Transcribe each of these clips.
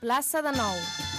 plaça de Nou.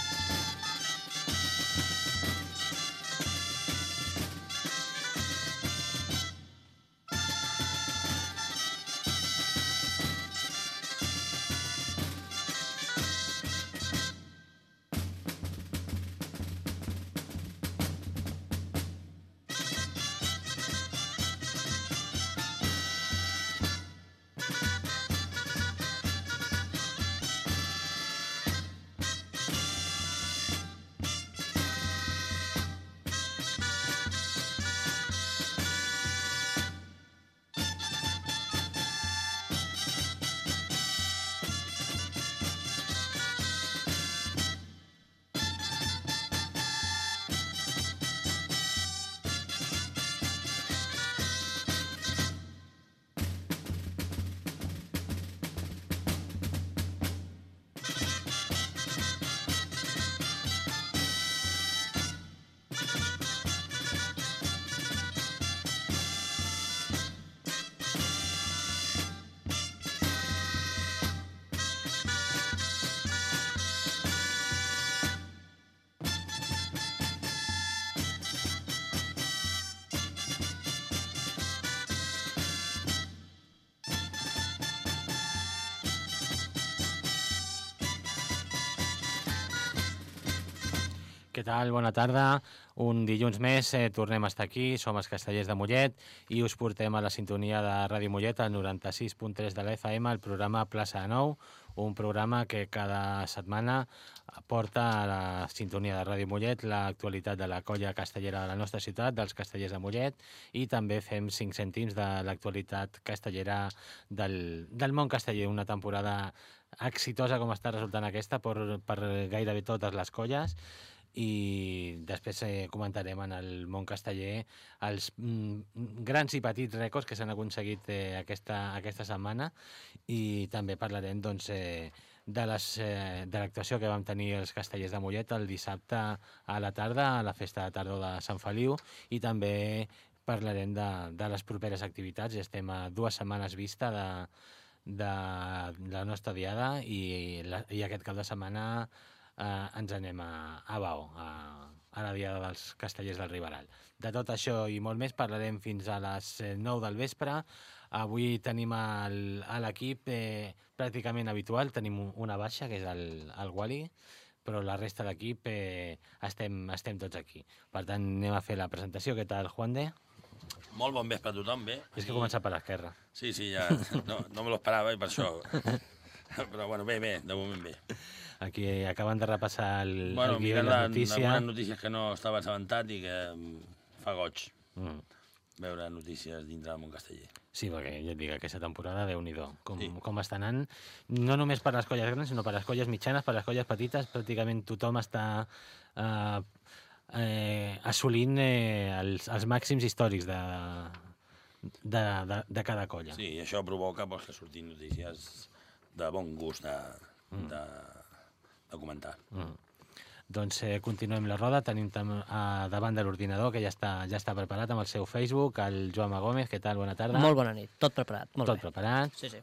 Què tal? Bona tarda. Un dilluns més eh, tornem a estar aquí, som els castellers de Mollet i us portem a la sintonia de Ràdio Mollet al 96.3 de la FM el programa Plaça de Nou, un programa que cada setmana porta a la sintonia de Ràdio Mollet l'actualitat de la colla castellera de la nostra ciutat, dels castellers de Mollet, i també fem 5 cèntims de l'actualitat castellera del, del món casteller, una temporada exitosa com està resultant aquesta per, per gairebé totes les colles i després eh, comentarem en el món casteller els mm, grans i petits rècords que s'han aconseguit eh, aquesta, aquesta setmana i també parlarem doncs, eh, de eh, l'actuació que vam tenir els castellers de Mollet el dissabte a la tarda a la festa de tardor de Sant Feliu i també parlarem de, de les properes activitats. Estem a dues setmanes vista de, de la nostra diada i, la, i aquest cap de setmana eh, ens anem a, a Bao, a, a la Diada dels Castellers del Riberal. De tot això i molt més parlarem fins a les 9 del vespre. Avui tenim el- a l'equip eh, pràcticament habitual, tenim un- una baixa, que és el, el Wally, però la resta d'equip eh, estem, estem tots aquí. Per tant, anem a fer la presentació. Què tal, Juan de? Molt bon vespre a tothom, bé. És que he començat per l'esquerra. Sí, sí, ja no, no me lo esperava i per això. Però bueno, bé, bé, de moment bé. Aquí acaben de repassar el, Bueno, el guió i mirant la notícia. algunes notícies que no estava assabentat i que mm, fa goig Mm. veure notícies dintre del món casteller. Sí, perquè ja et dic, aquesta temporada, déu nhi com, Sí. com està anant, no només per les colles grans, sinó per les colles mitjanes, per les colles petites, pràcticament tothom està eh, eh, assolint eh, els, els màxims històrics de, de, de, de cada colla. Sí, i això provoca doncs, que surtin notícies de bon gust de, de, de comentar. Mm. Doncs eh, continuem la roda, tenim tam, a, davant de l'ordinador, que ja està, ja està preparat amb el seu Facebook, el Joan Gómez, què tal, bona tarda? Molt bona nit, tot preparat, molt Tot bé. preparat. Sí, sí.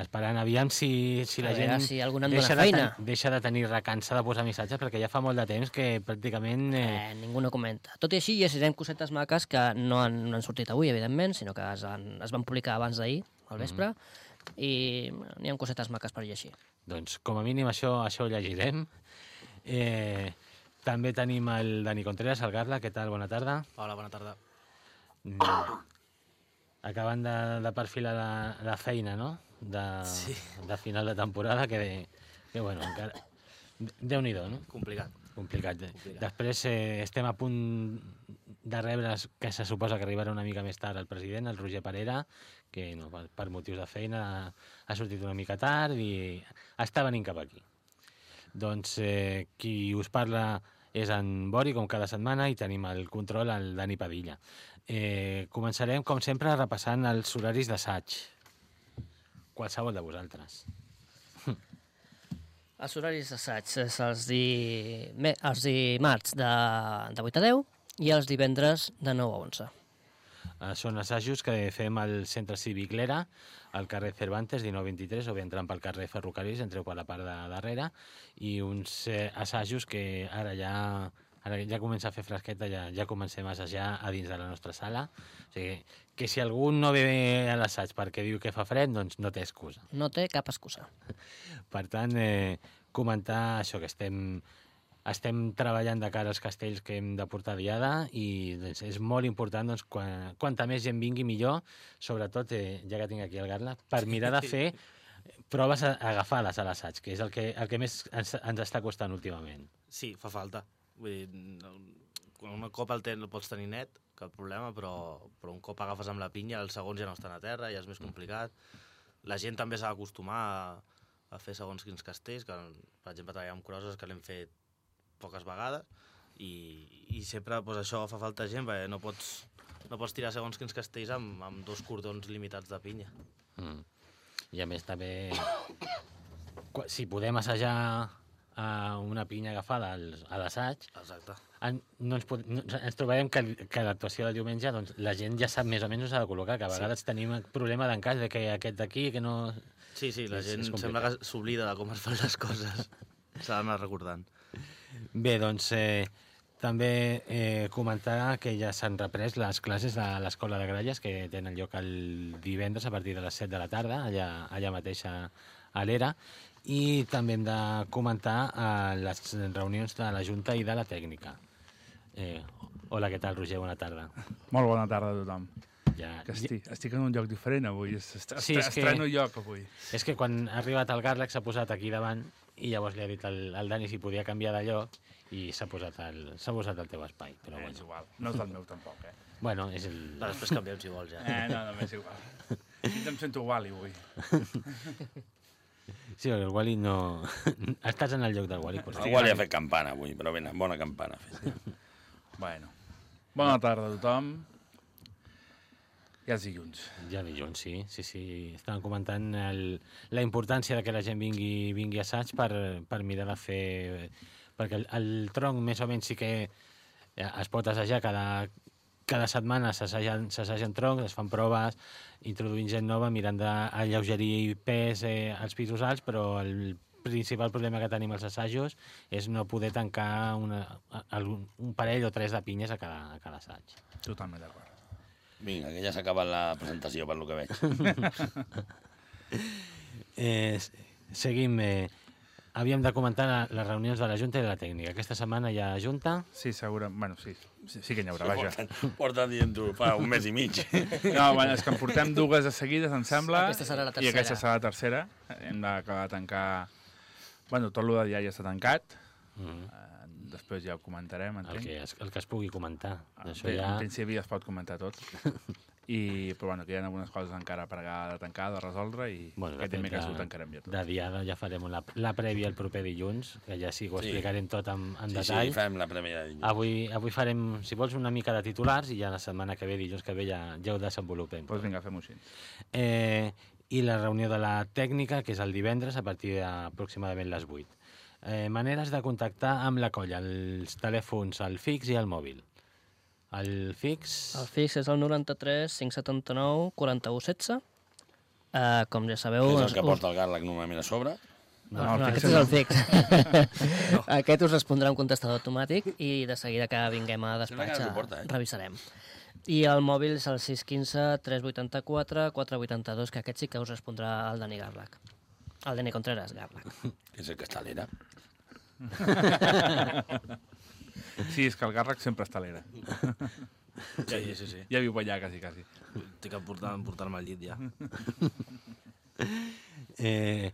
esperant aviam si, si la A veure gent si algú em deixa, dona de feina. ten- deixa de tenir recança de posar missatges perquè ja fa molt de temps que pràcticament... Eh, Eh, ningú no comenta. Tot i així, hi ha cosetes maques que no han, no han sortit avui, evidentment, sinó que es, han, es van publicar abans d'ahir, al vespre, i n'hi ha cosetes maques per llegir. Doncs com a mínim això, això ho llegirem. Eh, també tenim el Dani Contreras, el Garla, què tal? Bona tarda. Hola, bona tarda. Mm. Acabant de, de perfilar la, la feina, no? De, Sí. de final de temporada, que, que bueno, encara... Déu-n'hi-do, no? Complicat. Complicat. Complicat. Després eh, estem a punt de rebre, que se suposa que arribarà una mica més tard el president, el Roger Parera, que no, per, per motius de feina ha sortit una mica tard i està venint cap aquí. Doncs eh, qui us parla és en Bori, com cada setmana, i tenim el control al Dani Padilla. Eh, començarem, com sempre, repassant els horaris d'assaig. Qualsevol de vosaltres. Els horaris d'assaig és di... els dimarts de, de 8 a 10 i els divendres de 9 a 11. Eh, són assajos que fem al Centre Cívic Lera, al carrer Cervantes, 1923, o bé entrant pel carrer Ferrocarrils, entreu per la part de darrere, i uns eh, assajos que ara ja ara ja comença a fer fresqueta, ja, ja comencem a assajar a dins de la nostra sala. O sigui, que si algú no ve a l'assaig perquè diu que fa fred, doncs no té excusa. No té cap excusa. Per tant, eh, comentar això, que estem, estem treballant de cara als castells que hem de portar diada i doncs, és molt important, doncs, quan, quanta més gent vingui millor, sobretot, eh, ja que tinc aquí el Garla, per mirar de fer proves agafades a l'assaig, que és el que, el que més ens, ens està costant últimament. Sí, fa falta. Vull dir, no- quan un cop el, ten, el pots tenir net, cap problema, però, però un cop agafes amb la pinya, els segons ja no estan a terra, ja és més complicat. La gent també s'ha d'acostumar a, a fer segons quins castells, que, per exemple, treballar amb crosses que l'hem fet poques vegades, i, i sempre doncs, això fa falta gent, perquè no pots, no pots tirar segons quins castells amb, amb dos cordons limitats de pinya. Mm. I a més també, si podem assajar a una pinya agafada al, a l'assaig, en, no ens, pot, no, ens trobarem que, que l'actuació del diumenge doncs, la gent ja sap més o menys on s'ha de col·locar, que a vegades sí. tenim el problema d'encàs de que aquest d'aquí, que no... Sí, sí, la És- gent és sembla que s'oblida de com es fan les coses. S'ha d'anar recordant. Bé, doncs eh, també eh, comentar que ja s'han reprès les classes de l'Escola de Gralles que tenen lloc el divendres a partir de les 7 de la tarda, allà, allà mateix a, a l'ERA, i també hem de comentar eh, les reunions de la Junta i de la Tècnica. Eh, hola, què tal, Roger? Bona tarda. Molt bona tarda a tothom. Ja, Que estic, estic en un lloc diferent avui. Es- est- Sí, que- Estreno lloc avui. És que quan ha arribat el Gàrleg s'ha posat aquí davant i llavors li ha dit al, al Dani si podia canviar de lloc i s'ha posat, al, s'ha posat al teu espai. Però Eh, és bueno, igual. No és del meu tampoc, eh? bueno és el... Però després canviem si vols, ja. Eh, no, no, m'és igual. Em sento Wally avui. Sí, el Wally no... Estàs en el lloc del Wally. Però... El Wally ha fet campana avui, però ben, bona campana ha fet. Bueno. Bona tarda a tothom. Ja és dilluns. Ja dilluns, sí, sí, sí. Estàvem comentant el, la importància de que la gent vingui, vingui a assaig per, per mirar de fer... Perquè el, el tronc més o menys sí que eh, es pot assajar cada, cada setmana s'assagen troncs, es fan proves, introduint gent nova, mirant d'alleugerir pes eh, als pisos alts, però el principal problema que tenim als assajos és no poder tancar una, algun, un parell o tres de pinyes a cada, a cada assaig. Totalment d'acord. Vinga, que ja s'ha acabat la presentació, per lo que veig. Eh, seguim. Eh, havíem de comentar la, les reunions de la Junta i de la Tècnica. Aquesta setmana hi ha Junta. Sí, segura... Bueno, sí, sí, sí que n'hi haurà, vaja. Porten, porten dient-ho fa un mes i mig. No, bueno, és que en portem dues de seguides, em sembla. Aquesta serà la I tercera. aquesta serà la tercera. Hem d'acabar de tancar... Bueno, tot el de diari ja està tancat. Mm. Eh, després ja ho comentarem, El, entenc. que es, el que es pugui comentar. Això Bé, ja... En principi ja es pot comentar tot. I, però bueno, que hi ha algunes coses encara per acabar de tancar, de resoldre, i Bueno, aquest dimecres ho tancarem ja tot. De diada ja farem la, la prèvia el proper dilluns, que ja sí ho Sí. explicarem tot en, en Sí, sí, detall. fem la primera de dilluns. Avui, avui farem, si vols, una mica de titulars i ja la setmana que ve, dilluns que ve, ja, ja ho desenvolupem. Doncs pues vinga, fem-ho així. Eh, I la reunió de la tècnica, que és el divendres, a partir d'aproximadament les 8. Eh, maneres de contactar amb la colla, els telèfons, el fix i el mòbil. El fix... El fix és el 93 579 41 16. Uh, com ja sabeu... És el us- que porta el Garlac normalment a sobre. No, No, el no, fix aquest és el no. fix. Aquest us respondrà un contestador automàtic i de seguida que vinguem a que despatx no eh, suporta, eh? revisarem. I el mòbil és el 615 384 482, que aquest sí que us respondrà el Dani Garlac. El Dani Contreras Garlac. Que és el que està a l'era. Sí, és que el Gàrrec sempre està a l'era. Sí, sí, sí. Ja viu allà, quasi, quasi. Tinc que portar- portar-me al llit, ja. Eh,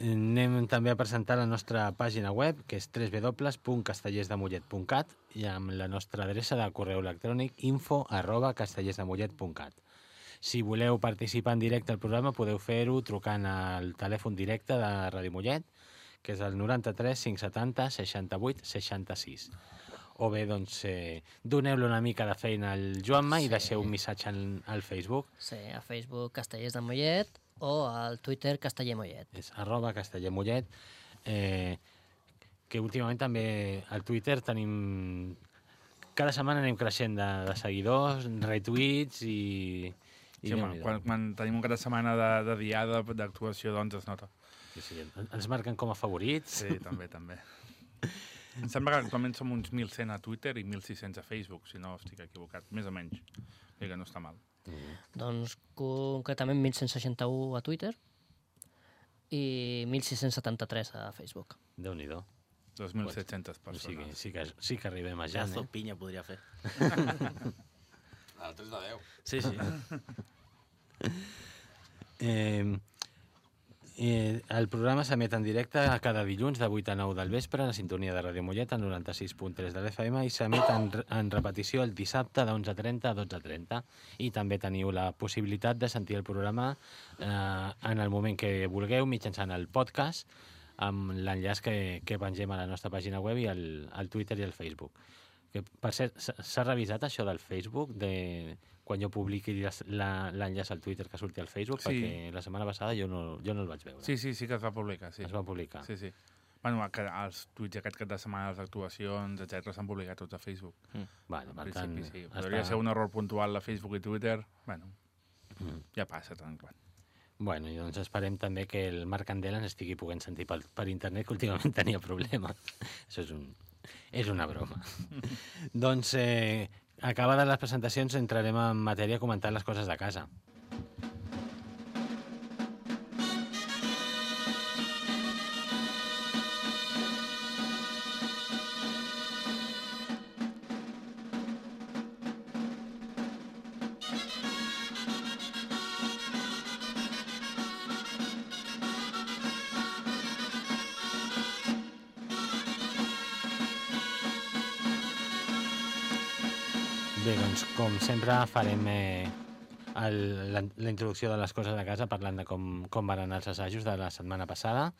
anem també a presentar la nostra pàgina web, que és www.castellersdemollet.cat i amb la nostra adreça de correu electrònic info arroba castellersdemollet.cat. Si voleu participar en directe al programa, podeu fer-ho trucant al telèfon directe de Ràdio Mollet, que és el 93 570 68 66. O bé, doncs, eh, doneu-li una mica de feina al Joanma i deixeu un missatge en, al Facebook. Sí, a Facebook Castellers de Mollet o al Twitter Casteller Mollet. és arroba castellermollet, eh, que últimament també al Twitter tenim cada setmana anem creixent de, de seguidors, retweets i... i Sí, home, quan, quan tenim un cap de setmana de, de diada, d'actuació, doncs es nota. Sí, sí, ens marquen com a favorits. Sí, també, també. Em sembla que actualment som uns 1.100 a Twitter i 1.600 a Facebook, si no estic equivocat, més o menys. Vull que no està mal. Doncs concretament 1161 a Twitter i 1673 a Facebook. Déu-n'hi-do. 2.700 O persones. sigui, sí que, sí que arribem a Ja, Jan, eh? pinya podria fer. El 3 de 10. Sí, sí. Eh, eh, el programa s'emet en directe a cada dilluns de 8 a 9 del vespre a la sintonia de Ràdio Mollet, al 96.3 de l'FM, i s'emet en, en repetició el dissabte de 11.30 a 12.30. I també teniu la possibilitat de sentir el programa eh, en el moment que vulgueu mitjançant el podcast amb l'enllaç que, que pengem a la nostra pàgina web i al, al Twitter i al Facebook. Que, per cert, s'ha revisat això del Facebook, de quan jo publiqui l'enllaç al Twitter que surti al Facebook, Sí. perquè la setmana passada jo no, jo no el vaig veure. Sí, sí, sí que es va publicar, sí. Es va publicar. Sí, sí. Bueno, que els tuits aquest cap de setmana, les actuacions, etc s'han publicat tots a Facebook. Vale, En per tant, sí. Podria ser un error puntual a Facebook i Twitter. Bueno, ja passa tant en quant. Bueno, i doncs esperem també que el Marc Candela ens estigui podent sentir per, per internet, que últimament tenia problemes. Això és, un, és una broma. doncs, eh, acabades les presentacions, entrarem en matèria comentant les coses de casa. Sempre, farem eh, el, la, la introducció de les coses de casa parlant de com, com van anar els assajos de la setmana passada.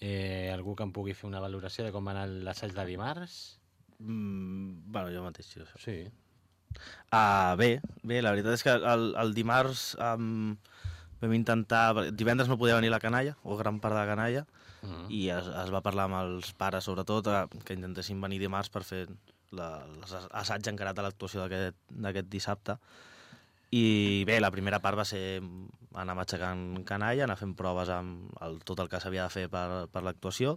Eh, algú que em pugui fer una valoració de com va anar l'assaig de dimarts? Mm, bueno, jo mateix, sí. Sí. Uh, bé, bé, la veritat és que el, el dimarts um, vam intentar... Divendres no podia venir la canalla, o gran part de la canalla, Mm -hmm. i es, es va parlar amb els pares, sobretot, eh, que intentessin venir dimarts per fer l'assaig encarat de l'actuació d'aquest dissabte. I bé, la primera part va ser anar matxacant canalla, anar fent proves amb el, tot el que s'havia de fer per, per l'actuació,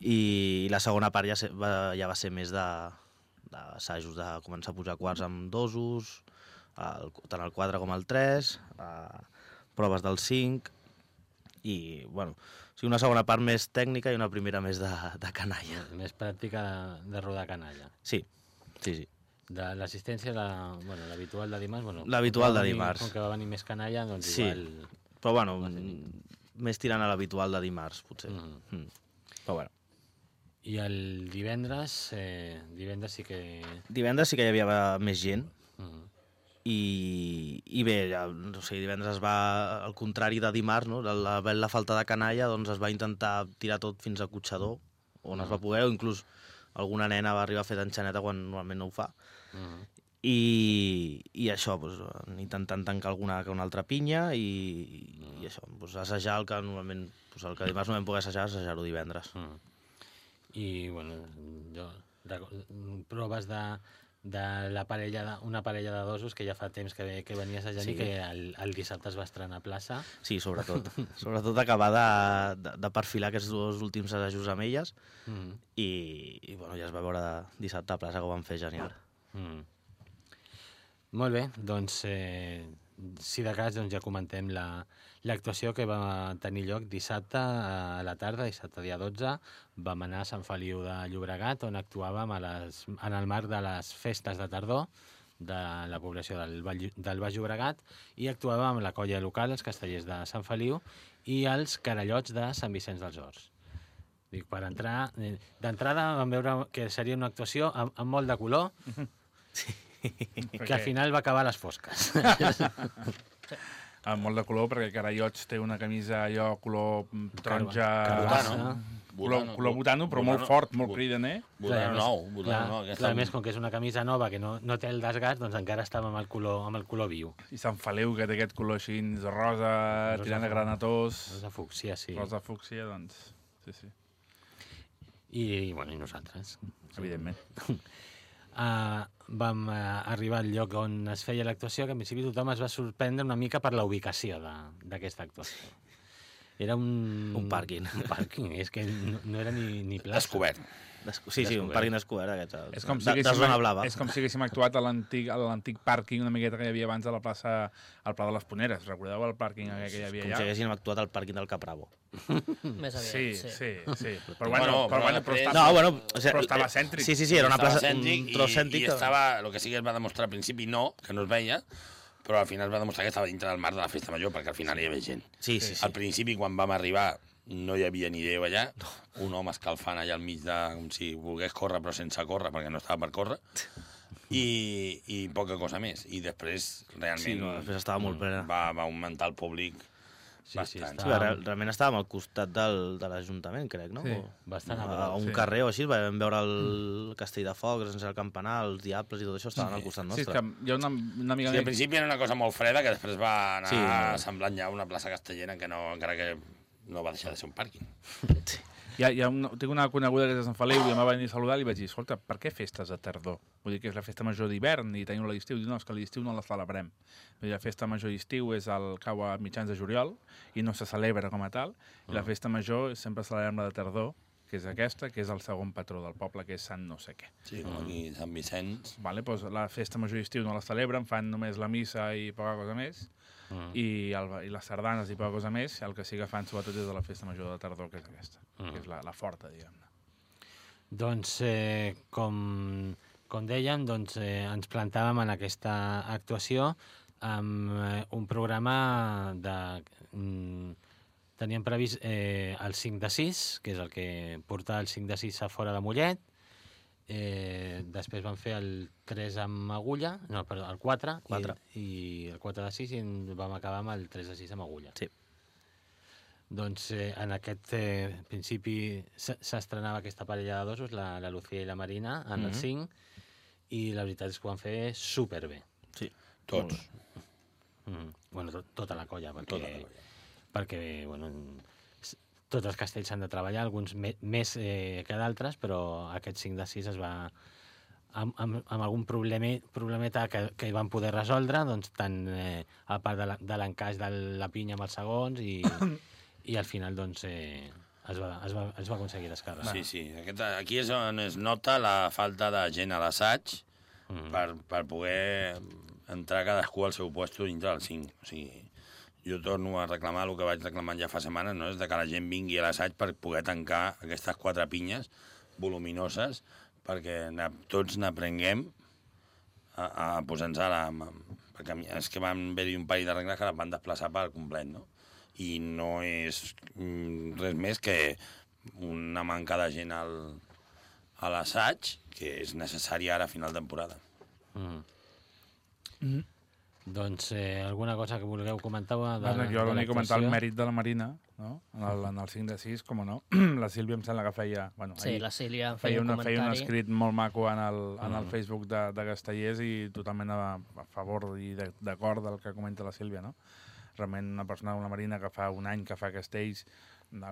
i la segona part ja, se, va, ja va ser més de d'assajos, de començar a posar quarts amb dosos, el, tant el 4 com el 3, eh, proves del 5, i, bueno, o sigui, una segona part més tècnica i una primera més de, de canalla. Més pràctica de, de rodar canalla. Sí, sí, sí. De l'assistència, la, bueno, l'habitual de dimarts... Bueno, L'habitual de venir- dimarts. Com que va venir més canalla, doncs Sí. igual... Però, bueno, més tirant a l'habitual de dimarts, potser. Mhm. Mm. Però, bueno. I el divendres, eh, divendres sí que... Divendres sí que hi havia més gent, Mm. I, i bé, ja, no sé, divendres es va, al contrari de dimarts, no? la, la, la falta de canalla, doncs es va intentar tirar tot fins a Cotxador, on es va poder, o inclús alguna nena va arribar a fer d'enxaneta quan normalment no ho fa. Mm. I, i això, doncs, intentant tancar alguna que una altra pinya i, i això, doncs, assajar el que normalment, doncs, el que dimarts no vam poder assajar, assajar-ho divendres. Mm. I, bueno, jo, proves de, de la parella de, una parella de dosos que ja fa temps que, que venia assajant Sí. i que el, el dissabte es va estrenar a plaça. Sí, sobretot. sobretot acabar de, de, de perfilar aquests dos últims assajos amb elles Mm. i, i bueno, ja es va veure dissabte a plaça que ho van fer genial. Mm. Molt bé, doncs, eh, si de cas, doncs ja comentem la- l'actuació que va tenir lloc dissabte a la tarda, dissabte dia 12. Vam anar a Sant Feliu de Llobregat, on actuàvem a les, en el marc de les festes de tardor de la població del, del Baix Llobregat i actuàvem amb la colla local, els castellers de Sant Feliu i els carallots de Sant Vicenç dels Horts. Dic, per entrar... eh, D'entrada vam veure que seria una actuació amb, amb molt de color, que al final va acabar a les fosques. Amb molt de color, perquè Carallots té una camisa allò color taronja... Carbassa. Color, color butano, però molt fort, molt cridaner. Butano Clar, nou, clar, Butano nou. Aquesta... a més, com que és una camisa nova que no, no té el desgast, doncs encara estava amb el color, amb el color viu. I Sant Feliu, que té aquest color així rosa, tirant a granatós, Rosa fúcsia, sí. rosa fúcsia, doncs... Sí, sí, I, bueno, i nosaltres. evidentment. uh, vam arribar al lloc on es feia l'actuació, que en principi tothom es va sorprendre una mica per la ubicació d'aquesta actuació. Era un... Un pàrquing. Un pàrquing, és que no, no era ni, ni plaça. Descobert. Desco- Sí, sí, un pàrquing descobert, aquests. els- És com, si de, de haguéssim, blava. és com si haguéssim actuat a l'antic pàrquing una miqueta que hi havia abans a la plaça al Pla de les Poneres. Recordeu el pàrquing aquell que hi havia Com si allà? haguessin actuat al pàrquing del Capravo. Més aviat, Sí, sí. sí, sí. Però Bueno, bueno, però però, bueno, però està, No, bueno... O sigui, però estava cèntric. Sí, sí, sí, era una Estava plaça, un tros i, cèntric. i que- estava, el que sí que es va demostrar al principi no, que no es veia, però al final es va demostrar que estava dintre del marc de la festa major, perquè al final hi havia gent. Sí, sí, sí. Al principi, quan vam arribar, no hi havia ni Déu allà, un home escalfant allà al mig de... com si volgués córrer però sense córrer, perquè no estava per córrer, i, i poca cosa més. I després, realment, Sí, no, després estava molt plena. va, va augmentar el públic Sí, sí, bastant. Sí, real, realment estàvem al costat del, de l'Ajuntament, crec, no? Sí, O- bastant a a, prop, a un sí. carrer o així, vam veure el castell de focs, sense el campanar, els diables i tot això estaven al costat Sí, és nostre. que hi ha una, una amiga Sí, al principi era una cosa molt freda, que després va anar Sí. sí. semblant ja una plaça castellera, que no, encara que no va deixar de ser un pàrquing. Hi ha, hi ha una, tinc una coneguda que és de Sant Feliu i em va venir a saludar i li vaig dir, escolta, per què festes de tardor? Vull dir que és la festa major d'hivern i tenim la d'estiu. Diu, no, és que l'estiu no la celebrem. Vull dir, la festa major d'estiu és el cau a mitjans de juliol i no se celebra com a tal. I la festa major sempre celebrem la de tardor, que és aquesta, que és el segon patró del poble, que és Sant no sé què. Sí, com aquí Sant Vicenç. Vale? Doncs la festa major d'estiu no la celebren, fan només la missa i poca cosa més, Mm. i, el, i les sardanes i poca cosa més, el que sí que fan sobretot és de la festa major de tardor, que és aquesta, Mm. que és la, la forta, diguem-ne. Doncs, eh, com, com dèiem, doncs, eh, ens plantàvem en aquesta actuació amb eh, un programa de... Mm, teníem previst eh, el 5 de 6, que és el que porta el 5 de 6 a fora de Mollet, eh, després vam fer el 3 amb agulla, no, perdó, el 4, Quatre. I, i el 4 de 6 i vam acabar amb el 3 de 6 amb agulla. Sí. Doncs eh, en aquest eh, principi s'estrenava aquesta parella de dosos, la, la Lucía i la Marina, en Mhm. el 5, i la veritat és que ho van fer superbé. Sí. Tots. Mm. Bueno, to tota la colla, perquè, Tota la colla. Perquè bueno, tots els castells s'han de treballar, alguns me més eh, que d'altres, però aquest 5 de 6 es va amb, amb, amb algun probleme, problemeta que, que van poder resoldre, doncs tant eh, a part de la- de l'encaix de, la pinya amb els segons i, i al final doncs eh, es va, es va, es va aconseguir descarregar. Sí, sí. Aquest, aquí és on es nota la falta de gent a l'assaig Mm. per, per poder entrar cadascú al seu puesto dintre del 5. O sigui, jo torno a reclamar el que vaig reclamant ja fa setmanes, no? és de que la gent vingui a l'assaig per poder tancar aquestes quatre pinyes voluminoses perquè na, tots n'aprenguem a, a posar-nos a la... Perquè és que van haver-hi un parell de regles que les van desplaçar per complet, no? I no és mm, res més que una manca de gent al, a l'assaig que és necessari ara a final de temporada. Mm. Doncs eh, alguna cosa que vulgueu comentar de, De, de, jo de l'únic comentar el mèrit de la Marina, no? en, el, en el 5 de 6, com no. la Sílvia em sembla que feia... Bueno, Sí, ahir la Sílvia feia, feia un una, feia un comentari. escrit molt maco en el, en el Mm. Facebook de, de Castellers i totalment a, a favor i de- d'acord del que comenta la Sílvia, no? Realment una persona, una Marina que fa un any que fa castells, un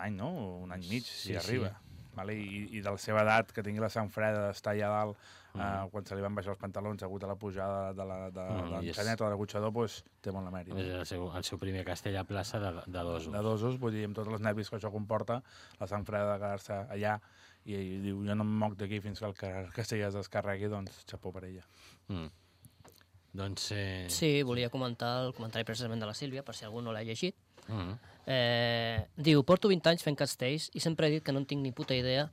any, no? Un any i mig, si Sí, sí. arriba. Vale? I, I de la seva edat, que tingui la sang freda d'estar allà dalt, Mm. eh, quan se li van baixar els pantalons hagut a la pujada de la- de, Mm, de i és- l'enxanet o de l'agutxador, doncs, té molt la mèrit. És el seu, el seu primer castell a plaça de, de dosos. de dosos, vull dir, amb tots els nervis que això comporta, la sang freda de quedar-se allà, i, i diu, jo no em moc d'aquí fins que el castell es descarregui, doncs xapó per ella. Mm. Doncs... Eh... Sí, volia comentar el comentari precisament de la Sílvia, per si algú no l'ha llegit. Mm. Eh, diu, porto 20 anys fent castells i sempre he dit que no en tinc ni puta idea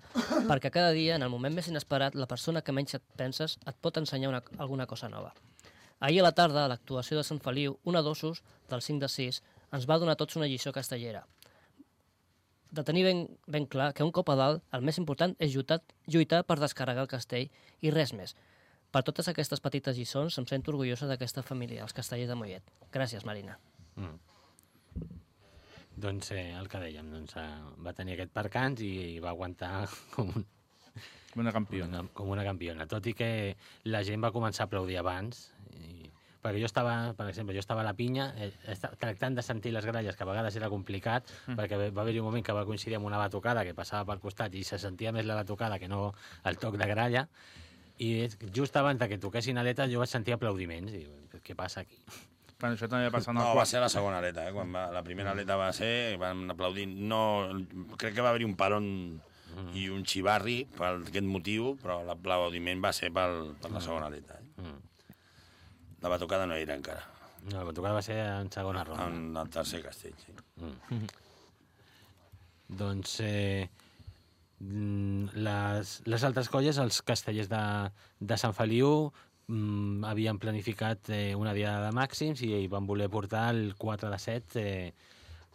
perquè cada dia, en el moment més inesperat, la persona que menys et penses et pot ensenyar una, alguna cosa nova. Ahir a la tarda, a l'actuació de Sant Feliu, una d'ossos, del 5 de 6, ens va donar tots una lliçó castellera. De tenir ben, ben clar que un cop a dalt, el més important és lluitar, lluitar per descarregar el castell i res més. Per totes aquestes petites lliçons, em sento orgullosa d'aquesta família, els castellers de Mollet. Gràcies, Marina. Mm. Doncs eh, el que dèiem, doncs, eh, va tenir aquest percans i, i va aguantar com, un, Una campiona. una, com una campiona. Tot i que la gent va començar a aplaudir abans. I, perquè jo estava, per exemple, jo estava a la pinya eh, tractant de sentir les gralles, que a vegades era complicat, mm. perquè va haver-hi un moment que va coincidir amb una batucada que passava pel costat i se sentia més la batucada que no el toc de gralla, I just abans de que toquessin aleta jo vaig sentir aplaudiments. I què passa aquí? Bueno, això també va passar en el No, va quart. ser la segona aleta, eh? Quan va, la primera aleta va ser, van aplaudir, no, crec que va haver-hi un paron i un xivarri per aquest motiu, però l'aplaudiment va ser pel, per la segona aleta. Eh? Mm. La batucada no era encara, No, la batucada va ser en segona ronda. en el tercer castell. Sí. Doncs eh, mm, les, les altres colles, els castellers de, de Sant Feliu, mm, havien planificat eh, una diada de màxims i hi van voler portar el 4 de 7 eh,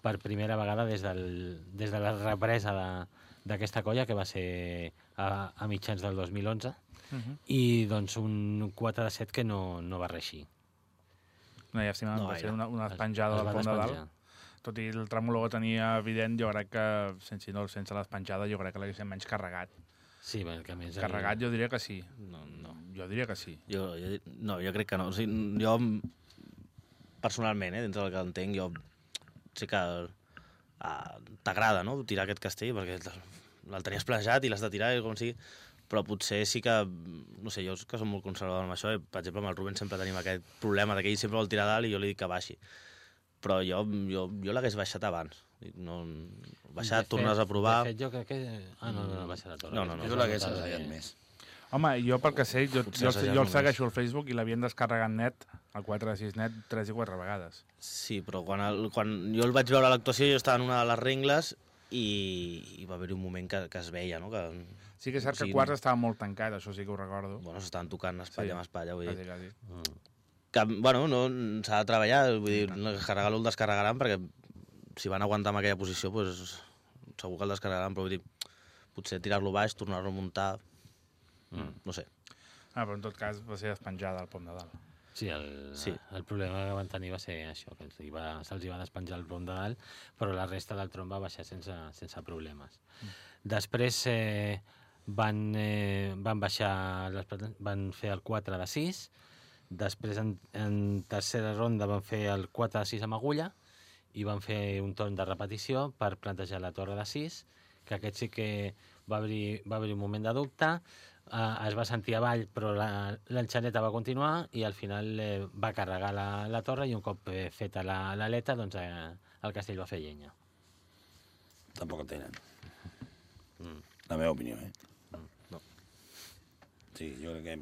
per primera vegada des, del, des de la represa de- d'aquesta colla, que va ser a, a mitjans del 2011, Uh -huh. i doncs un 4 de 7 que no, no va reeixir. No, llàstima, No va ser una, una Es- espenjada es del pont de dalt. Tot i el trèmolo que tenia evident, jo crec que sense, no, sense l'espenjada jo crec que l'haguessin menys carregat. Sí, perquè a més... Carregat jo diria que sí. No, no. Jo diria que sí. Jo, jo, no, jo crec que no. O sigui, jo, personalment, eh, dintre del que entenc, jo sí que uh, t'agrada, no?, tirar aquest castell, perquè el tenies planejat i l'has de tirar, i com sigui, però potser sí que, no sé, jo que som molt conservador amb això, i, per exemple, amb el Rubén sempre tenim aquest problema de que ell sempre vol tirar dalt i jo li dic que baixi. Però jo, jo, jo l'hagués baixat abans. Dic, No, tornes fet- a provar... De fet, jo crec que... Ah, no, no, no va ser la torre. No, no, no. Jo l'hagués ensaiat més. Home, jo pel que sé, jo, Potser jo, assajar jo el segueixo al Facebook i l'havien descarregat net, el 4 de 6 net, 3 i 4 vegades. Sí, però quan, el, quan jo el vaig veure a l'actuació jo estava en una de les rengles i, i va haver-hi un moment que, que es veia, no? Que, Sí que és cert Sí. que 4 estava molt tancat, això sí que ho recordo. bueno, s'estaven tocant espatlla Sí. amb espatlla, vull Quasi, dir. quasi. Que, bueno, no, s'ha de treballar, vull dir, no, descarregar-lo el descarregaran perquè si van aguantar en aquella posició, pues, segur que el descarregaran, però vull dir, potser tirar-lo baix, tornar-lo a muntar, mm. no sé. Ah, però en tot cas va ser despenjada al pont de dalt. Sí, el, Sí. el problema que van tenir va ser això, que se'ls va, va despenjar el pont de dalt, però la resta del tronc va baixar sense, sense problemes. Després eh, van, eh, van baixar, les, van fer el 4 de 6, després en, en tercera ronda van fer el 4 de 6 amb agulla i van fer un torn de repetició per plantejar la torre de 6, que aquest sí que va haver, va haver un moment de dubte, eh, es va sentir avall però la- l'enxaneta va continuar i al final eh, va carregar la, la torre i un cop eh, feta la- l'aleta doncs eh, el castell va fer llenya. Tampoc en tenen. La meva opinió, eh? No. Sí, jo crec que...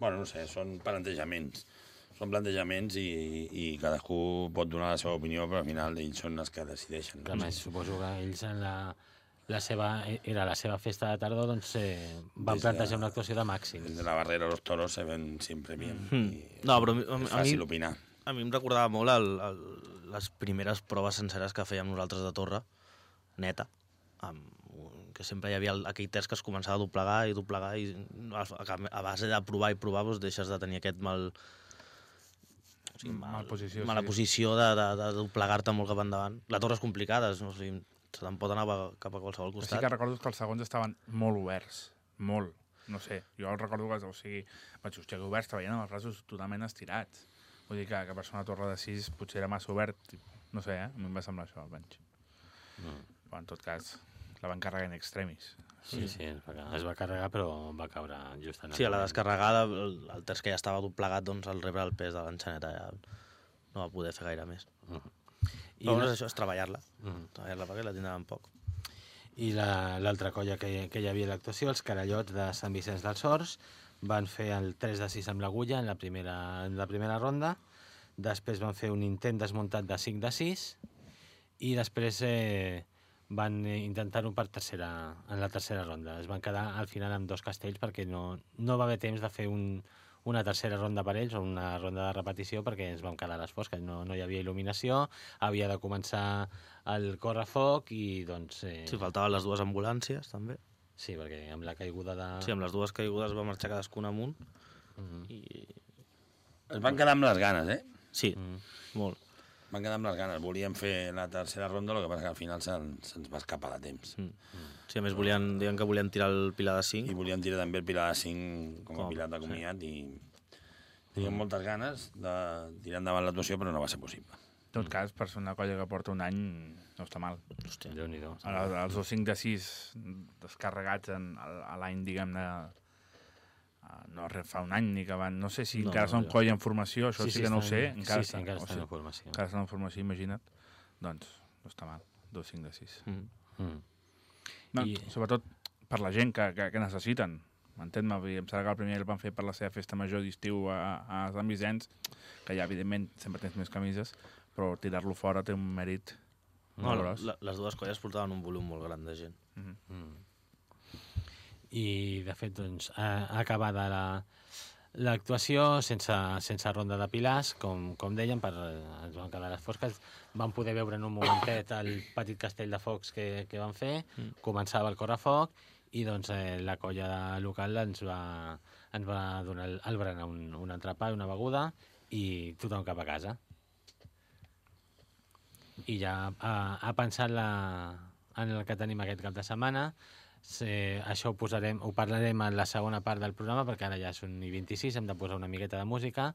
Bueno, no sé, són plantejaments. Són plantejaments i, i cadascú pot donar la seva opinió, però al final ells són els que decideixen. A més, suposo que ells en la, la seva, era la seva festa de tardor, doncs eh, van Des de- plantejar una actuació de màxim. Desde la barrera los toros se ven siempre bien. Mm. No, però a mi- a mi- fàcil opinar. A mi em recordava molt el, el, les primeres proves senceres que fèiem nosaltres de torre, neta, amb, que sempre hi havia el, aquell terç que es començava a doblegar i doblegar i a, a base de provar i provar doncs deixes de tenir aquest mal... O sigui, Mal posició, mala sí. posició de, de, de doblegar-te molt cap endavant. La torre és complicada, no? o sigui, se te'n pot anar cap a qualsevol Però sí costat. que recordo que els segons estaven molt oberts. Molt. No sé, jo recordo que, o sigui, vaig, hòstia, que oberts, treballant amb els braços totalment estirats. Vull dir que, que per ser una torre de 6 potser era massa obert. No sé, eh? A mi em va semblar això, almenys. Mm. Però en tot cas, la van carregar en extremis. Sí, sí, es va, es va carregar però va caure just en Sí, a la descarregada, el, el terç que ja estava doblegat, doncs al rebre el pes de l'enxaneta ja no va poder fer gaire més. I, Però la, és això, és treballar-la. Mhm. Treballar-la perquè la tindran poc. i la- l'altra colla que, que hi havia a l'actuació, els Carallots de Sant Vicenç dels Horts, van fer el 3 de 6 amb l'agulla en, la primera, en la primera ronda, després van fer un intent desmuntat de 5 de 6 i després eh, van eh, intentar-ho per tercera, en la tercera ronda. Es van quedar al final amb dos castells perquè no, no va haver temps de fer un, una tercera ronda per ells o una ronda de repetició perquè ens vam quedar a les fosques, no, no hi havia il·luminació, havia de començar el correfoc i doncs... Eh, Sí, faltaven les dues ambulàncies, també. sí, perquè amb la caiguda de... Sí, amb les dues caigudes va marxar cadascuna amunt. Mhm. I... Es van quedar amb les ganes, eh? Sí, Mm. molt. Van quedar amb les ganes. Volíem fer la tercera ronda, el que passa que al final se'n- se'ns va escapar de temps. Mm. Sí, a més volien, diuen que volien tirar el pilar de 5. I volíem tirar també el Pilar de 5 com a Com, pilar de comiat i teníem moltes ganes de tirar endavant l'actuació, però no va ser possible. En tot cas, per ser una colla que porta un any, no està mal. Hòstia, Déu-n'hi-do. Ara, els dos 5 de 6 descarregats en, a l'any, diguem-ne, no res fa un any ni que van... No sé si No, encara no, són jo- coll en formació, això sí, que no ho sé. estan- Encara sí, sí, encara o estan sigui, en formació. Encara estan en formació, imagina't. Doncs no està mal. 2, 5 de 6. Mm. Mm. No, I-. Sobretot per la gent que, que, que necessiten. M'entén-me? Em sembla que el primer el van fer per la seva festa major d'estiu a, a Sant Vicenç, que ja, evidentment, sempre tens més camises, però tirar-lo fora té un mèrit No, molt gros. la, les dues colles portaven un volum molt gran de gent. I, de fet, doncs, ha, ha acabada la, l'actuació sense, sense ronda de pilars, com, com deien, per, ens van quedar les fosques. Vam poder veure en un momentet el petit castell de focs que, que van fer, mm. començava el correfoc, i doncs eh, la colla local ens va, ens va donar el, el berenar un, un entrepà i una beguda, i tothom cap a casa. I ja ha, ha pensat la, en el que tenim aquest cap de setmana, Se, això ho, posarem, ho parlarem en la segona part del programa perquè ara ja són i 26, hem de posar una miqueta de música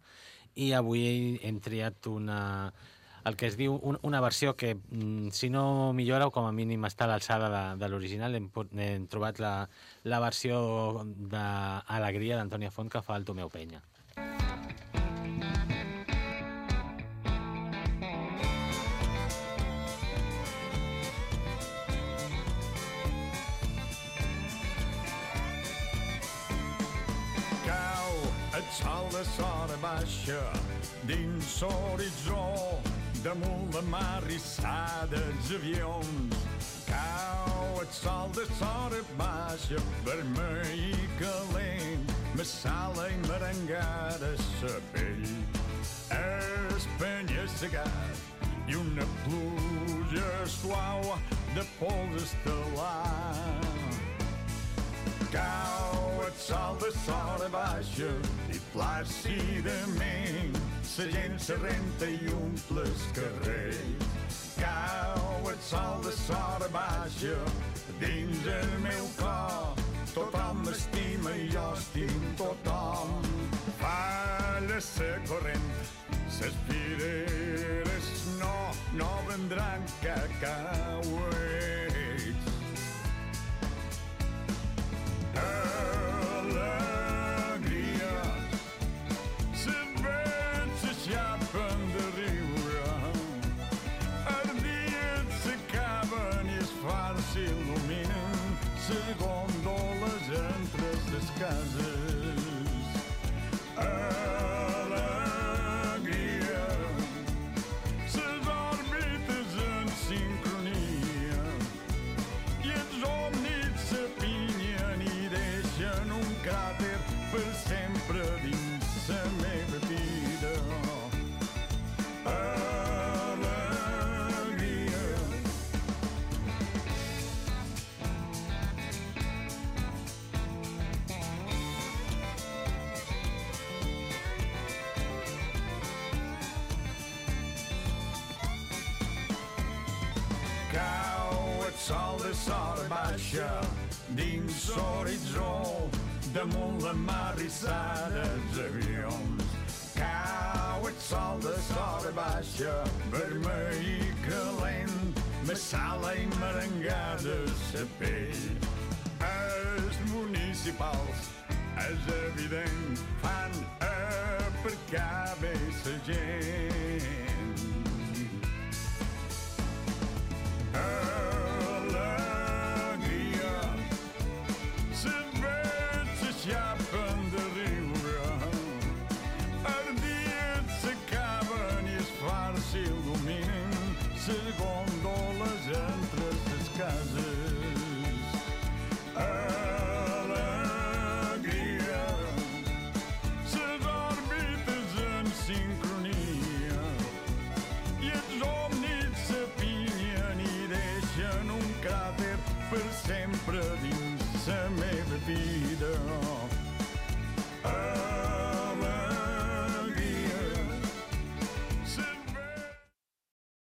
i avui hem triat una, el que es diu un, una versió que mm, si no millora o com a mínim està a l'alçada de, de l'original hem, hem trobat la, la versió d'Alegria d'Antònia Font que fa el Tomeu Penya. De baixa dins l'horitzó damunt la mar rissada els avions cau el sol de sora baixa vermell i calent massala i merengada sa pell es penya segat i una pluja suau de pols estel·lar cau el sol de sora baixa i plàcidament la gent se renta i omple el carrer. Cau el sol de sora baixa dins el meu cor. Tothom m'estima i jo estim tothom. Falla la corrent, ses pireres no, no vendran cacauets. alegria. Sol de sort baixa dins l'horitzó damunt la mar rissada els avions. Cau el sol de sort baixa vermell i calent massala i merengada sa pell. Els municipals és evident fan aparcar bé sa gent. Alegria.